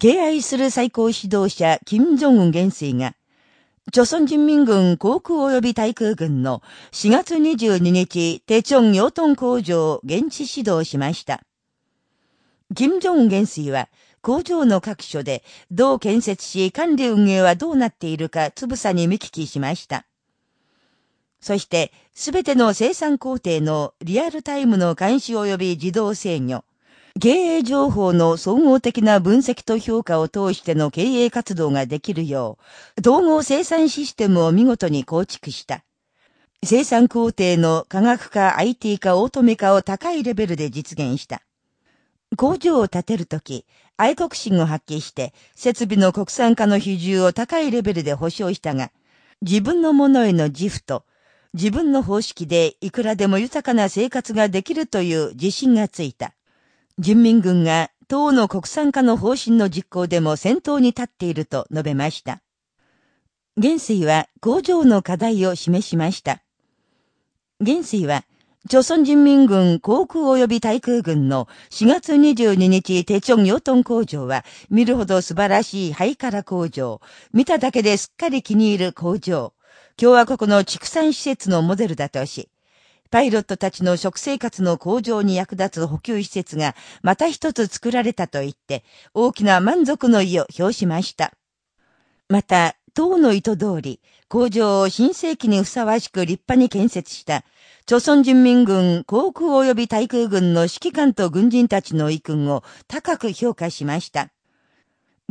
敬愛する最高指導者、金正恩元帥が、朝鮮人民軍航空及び対空軍の4月22日、テチョン養豚工場を現地指導しました。金正恩元帥は、工場の各所で、どう建設し管理運営はどうなっているかつぶさに見聞きしました。そして、すべての生産工程のリアルタイムの監視及び自動制御、経営情報の総合的な分析と評価を通しての経営活動ができるよう、統合生産システムを見事に構築した。生産工程の科学化、IT 化、オートメ化を高いレベルで実現した。工場を建てるとき、愛国心を発揮して、設備の国産化の比重を高いレベルで保障したが、自分のものへの自負と、自分の方式でいくらでも豊かな生活ができるという自信がついた。人民軍が党の国産化の方針の実行でも先頭に立っていると述べました。元帥は工場の課題を示しました。元帥は、朝鮮人民軍航空及び対空軍の4月22日テチョンヨトン工場は見るほど素晴らしいハイカラ工場、見ただけですっかり気に入る工場、共和国の畜産施設のモデルだとし、パイロットたちの食生活の向上に役立つ補給施設がまた一つ作られたと言って、大きな満足の意を表しました。また、党の意図通り、工場を新世紀にふさわしく立派に建設した、朝鮮人民軍航空及び対空軍の指揮官と軍人たちの意訓を高く評価しました。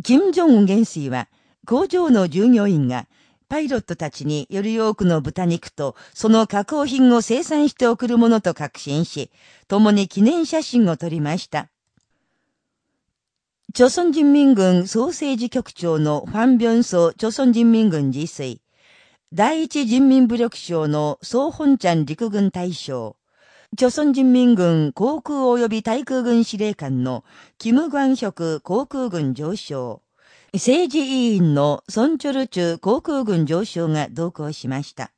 金正恩元帥は、工場の従業員が、パイロットたちにより多くの豚肉とその加工品を生産して送るものと確信し、共に記念写真を撮りました。朝鮮人民軍総政治局長のファン・ビョンソ朝鮮人民軍自炊、第一人民武力省の総本ちゃん陸軍大将、朝鮮人民軍航空及び対空軍司令官のキム・グァンヒョク航空軍上将、政治委員のソンチョルチュ航空軍上昇が同行しました。